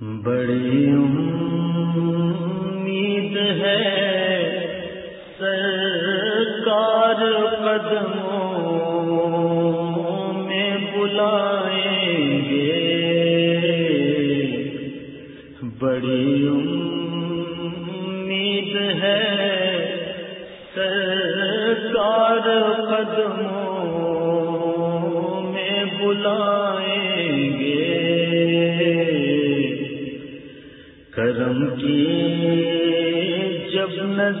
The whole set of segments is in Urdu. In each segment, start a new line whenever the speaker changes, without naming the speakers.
بڑی امید ہے سرکار قدموں میں بلائیں گے۔ بڑی امید ہے سرکار قدموں میں بلائیں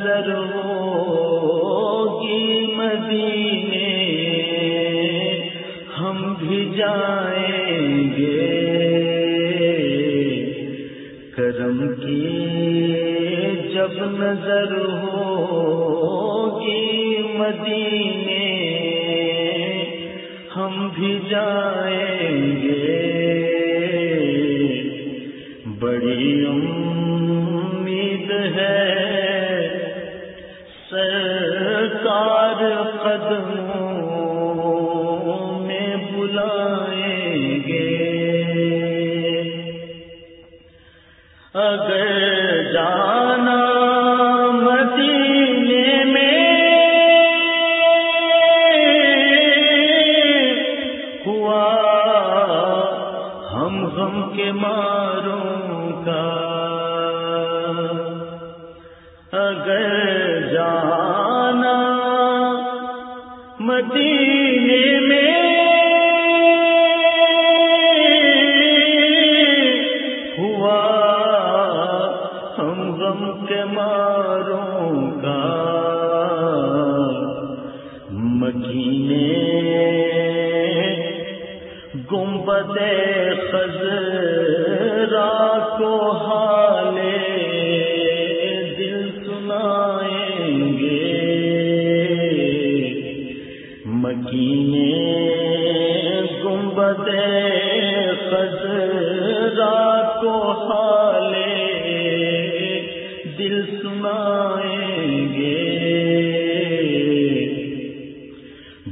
نظر ہوگی مدینے، ہم بھی جائیں گے۔ کرم کی جب نظر ہوگی مدینے، ہم بھی جائیں گے۔ بڑی امید ہے سرکار قدموں میں بلائیں گے۔ اگر جانا مدینے میں ہوا ہم غم کے ماروں کا۔ اگر مدینے میں ہوا۔ ہم غم کے ماروں کا مکینے گنبد خزرا کو حالے گنبد خزرا کو حالے دل سنائیں گے۔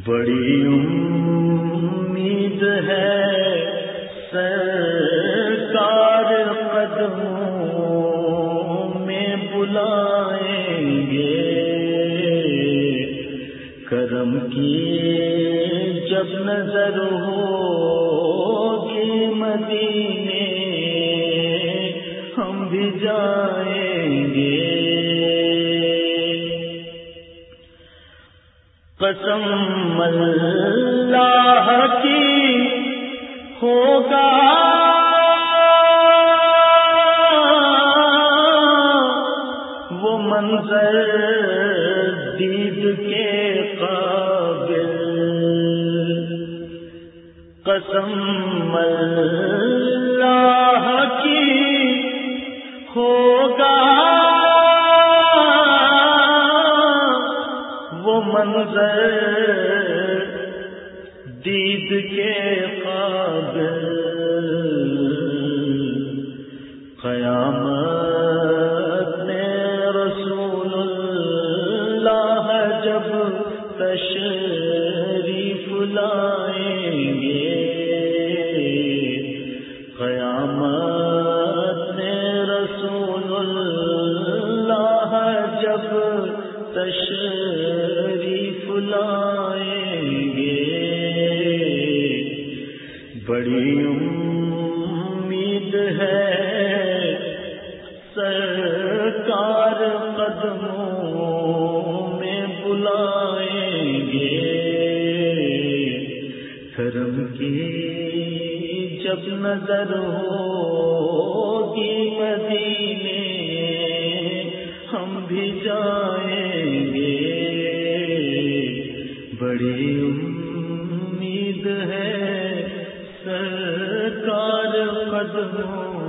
بڑی امید ہے سرکار قدموں کرم کی جب نظر ہوگی مدینے ہم بھی جائیں گے۔ قسم اللہ منظر دید کے قابل۔ قسم اللہ کی ہوگا۔ وہ منظر دید کے قابل۔ قیامت تشریف لائیں گے۔ بڑی امید ہے سرکار قدموں میں بلائیں گے۔ کرم کی جب نظر ہوگی مدینے، ہم بھی جائیں بڑی امید ہے سرکار قدموں